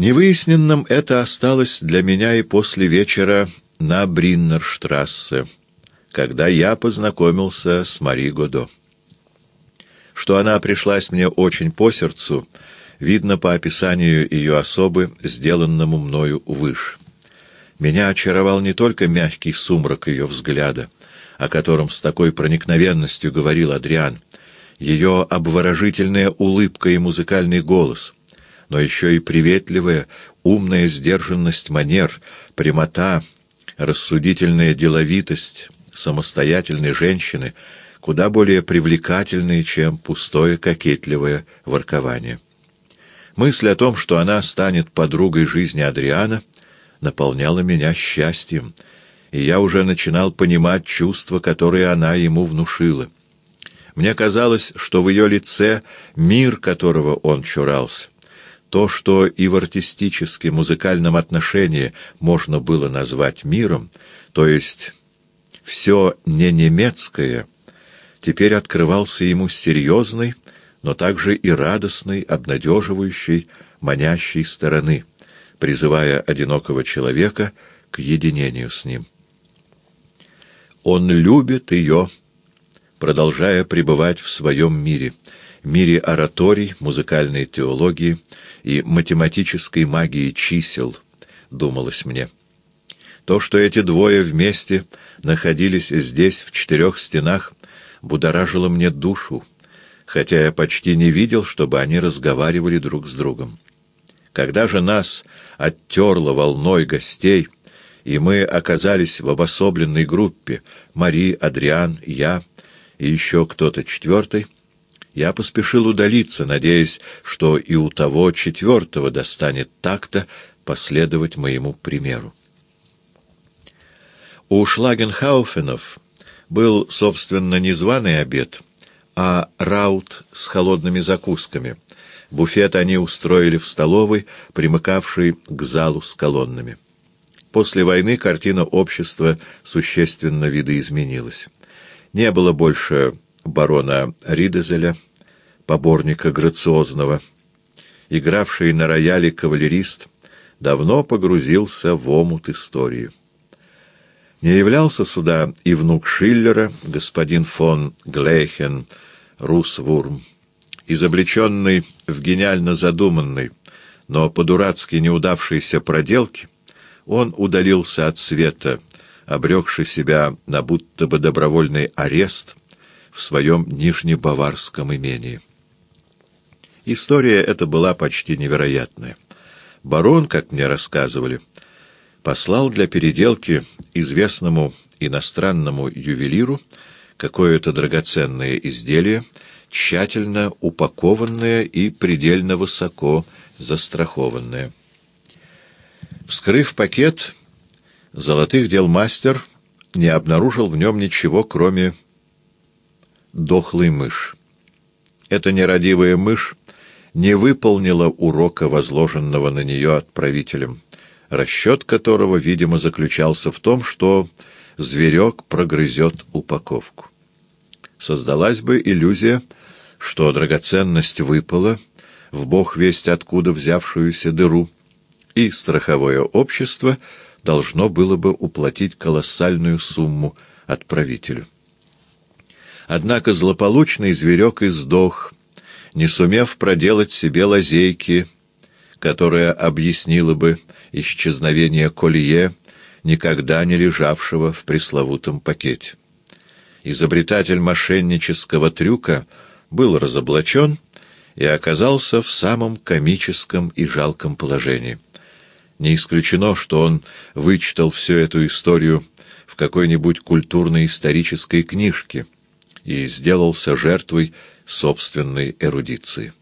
Невыясненным это осталось для меня и после вечера на Бриннерштрассе, когда я познакомился с Мари Годо. Что она пришлась мне очень по сердцу, видно по описанию ее особы, сделанному мною выше. Меня очаровал не только мягкий сумрак ее взгляда, о котором с такой проникновенностью говорил Адриан, ее обворожительная улыбка и музыкальный голос, но еще и приветливая, умная сдержанность манер, прямота, рассудительная деловитость самостоятельной женщины, куда более привлекательные, чем пустое кокетливое воркование. Мысль о том, что она станет подругой жизни Адриана, наполняла меня счастьем — и я уже начинал понимать чувства, которые она ему внушила. Мне казалось, что в ее лице мир, которого он чурался, то, что и в артистически музыкальном отношении можно было назвать миром, то есть все не немецкое, теперь открывался ему с серьезной, но также и радостной, обнадеживающей, манящей стороны, призывая одинокого человека к единению с ним. Он любит ее, продолжая пребывать в своем мире, мире ораторий, музыкальной теологии и математической магии чисел, думалось мне. То, что эти двое вместе находились здесь, в четырех стенах, будоражило мне душу, хотя я почти не видел, чтобы они разговаривали друг с другом. Когда же нас оттерло волной гостей — и мы оказались в обособленной группе — Мари, Адриан, я и еще кто-то четвертый. Я поспешил удалиться, надеясь, что и у того четвертого достанет так-то последовать моему примеру. У Шлагенхауфенов был, собственно, не званый обед, а раут с холодными закусками. Буфет они устроили в столовой, примыкавшей к залу с колоннами. После войны картина общества существенно видоизменилась. Не было больше барона Ридезеля, поборника грациозного. Игравший на рояле кавалерист давно погрузился в омут истории. Не являлся сюда и внук Шиллера, господин фон Глейхен, Русвурм, изобличенный в гениально задуманной, но по-дурацки неудавшейся проделке, он удалился от света, обрекший себя на будто бы добровольный арест в своем нижнебаварском имении. История эта была почти невероятная. Барон, как мне рассказывали, послал для переделки известному иностранному ювелиру какое-то драгоценное изделие, тщательно упакованное и предельно высоко застрахованное. Вскрыв пакет, золотых дел мастер не обнаружил в нем ничего, кроме дохлой мышь. Эта нерадивая мышь не выполнила урока, возложенного на нее отправителем, расчет которого, видимо, заключался в том, что зверек прогрызет упаковку. Создалась бы иллюзия, что драгоценность выпала в бог весть откуда взявшуюся дыру, и страховое общество должно было бы уплатить колоссальную сумму отправителю. Однако злополучный зверек издох, не сумев проделать себе лазейки, которая объяснила бы исчезновение колье, никогда не лежавшего в пресловутом пакете. Изобретатель мошеннического трюка был разоблачен и оказался в самом комическом и жалком положении. Не исключено, что он вычитал всю эту историю в какой-нибудь культурно-исторической книжке и сделался жертвой собственной эрудиции.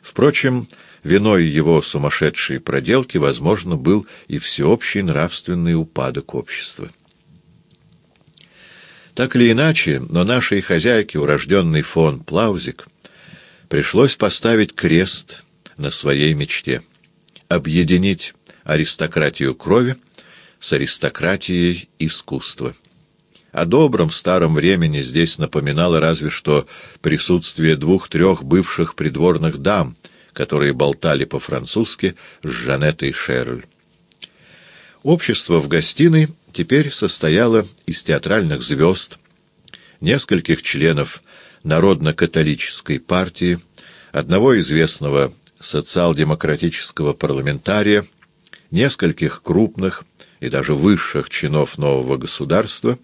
Впрочем, виной его сумасшедшей проделки, возможно, был и всеобщий нравственный упадок общества. Так или иначе, но нашей хозяйке, урожденный фон Плаузик, пришлось поставить крест на своей мечте — объединить аристократию крови с аристократией искусства. О добром старом времени здесь напоминало разве что присутствие двух-трех бывших придворных дам, которые болтали по-французски с Жанетой Шерль. Общество в гостиной теперь состояло из театральных звезд, нескольких членов Народно-католической партии, одного известного социал-демократического парламентария, нескольких крупных и даже высших чинов нового государства,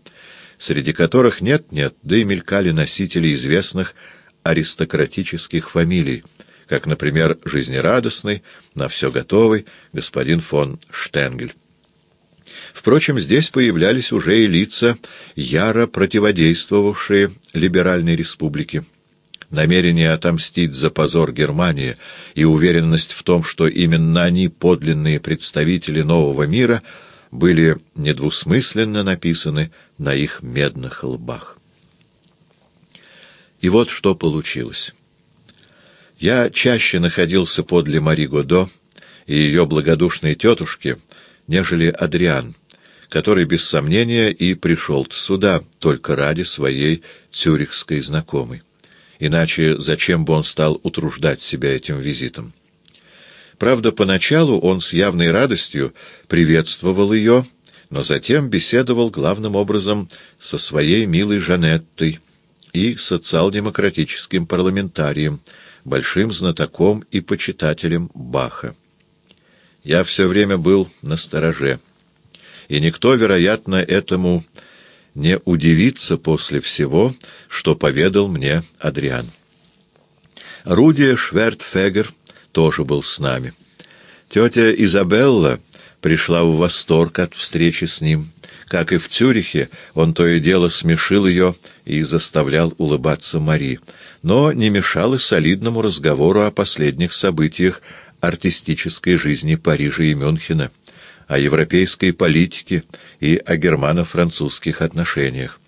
среди которых нет-нет, да и мелькали носители известных аристократических фамилий, как, например, жизнерадостный, на все готовый господин фон Штенгель. Впрочем, здесь появлялись уже и лица, яро противодействовавшие либеральной республике. Намерение отомстить за позор Германии и уверенность в том, что именно они подлинные представители нового мира, были недвусмысленно написаны на их медных лбах. И вот что получилось. Я чаще находился подле Мари Годо и ее благодушной тетушки, нежели Адриан, который, без сомнения, и пришел сюда только ради своей цюрихской знакомой. Иначе зачем бы он стал утруждать себя этим визитом? Правда, поначалу он с явной радостью приветствовал ее, но затем беседовал главным образом со своей милой Жанеттой и социал-демократическим парламентарием, большим знатоком и почитателем Баха. Я все время был на стороже и никто, вероятно, этому не удивится после всего, что поведал мне Адриан. Руди Швертфегер тоже был с нами. Тетя Изабелла пришла в восторг от встречи с ним. Как и в Цюрихе, он то и дело смешил ее и заставлял улыбаться Мари, но не мешал и солидному разговору о последних событиях артистической жизни Парижа и Мюнхена о европейской политике и о германо-французских отношениях.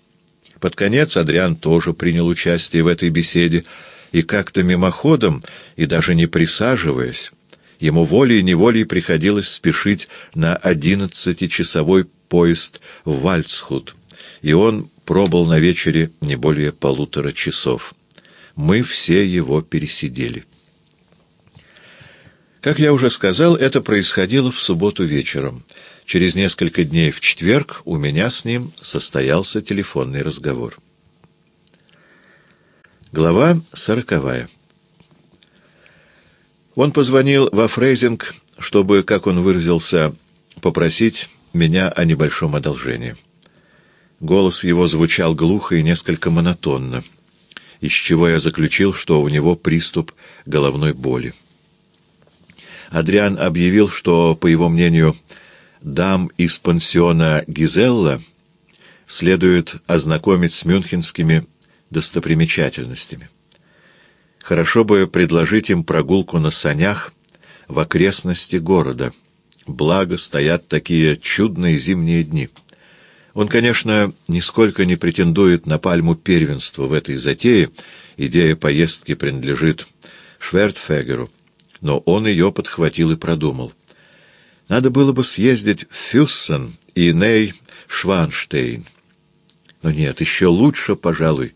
Под конец Адриан тоже принял участие в этой беседе, и как-то мимоходом, и даже не присаживаясь, ему волей-неволей приходилось спешить на одиннадцатичасовой поезд в Вальцхуд, и он пробыл на вечере не более полутора часов. Мы все его пересидели. Как я уже сказал, это происходило в субботу вечером. Через несколько дней в четверг у меня с ним состоялся телефонный разговор. Глава сороковая. Он позвонил во Фрейзинг, чтобы, как он выразился, попросить меня о небольшом одолжении. Голос его звучал глухо и несколько монотонно, из чего я заключил, что у него приступ головной боли. Адриан объявил, что, по его мнению, дам из пансиона Гизелла следует ознакомить с мюнхенскими достопримечательностями. Хорошо бы предложить им прогулку на санях в окрестности города. Благо, стоят такие чудные зимние дни. Он, конечно, нисколько не претендует на пальму первенства в этой затее. Идея поездки принадлежит Швертфегеру но он ее подхватил и продумал. Надо было бы съездить в Фюссен и Ней Шванштейн. Но нет, еще лучше, пожалуй,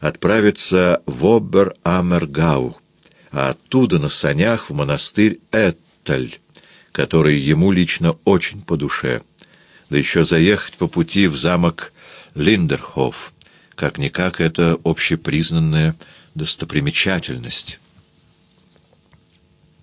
отправиться в Обер-Амергау, а оттуда на санях в монастырь Эттель, который ему лично очень по душе, да еще заехать по пути в замок Линдерхоф, как-никак это общепризнанная достопримечательность».